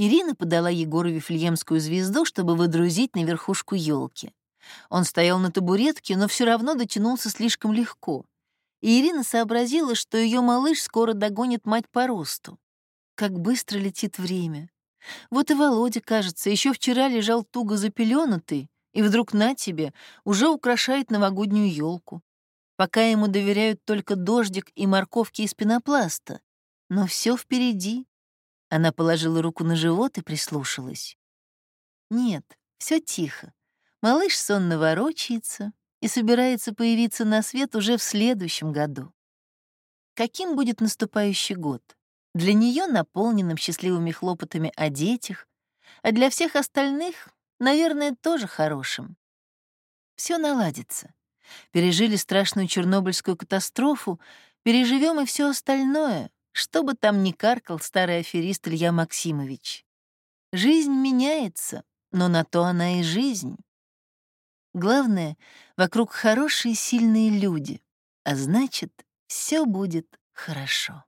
Ирина подала Егору Вифлеемскую звезду, чтобы выдрузить на верхушку елки. Он стоял на табуретке, но все равно дотянулся слишком легко. И Ирина сообразила, что ее малыш скоро догонит мать по росту. Как быстро летит время. Вот и Володя, кажется, еще вчера лежал туго запеленутый, и вдруг на тебе уже украшает новогоднюю елку. Пока ему доверяют только дождик и морковки из пенопласта. Но все впереди. Она положила руку на живот и прислушалась. Нет, все тихо. Малыш сонно ворочается и собирается появиться на свет уже в следующем году. Каким будет наступающий год? Для нее наполненным счастливыми хлопотами о детях, а для всех остальных, наверное, тоже хорошим. Все наладится. Пережили страшную Чернобыльскую катастрофу, переживем и все остальное, что бы там ни каркал старый аферист Илья Максимович. Жизнь меняется, но на то она и жизнь. Главное, вокруг хорошие сильные люди, а значит, все будет хорошо.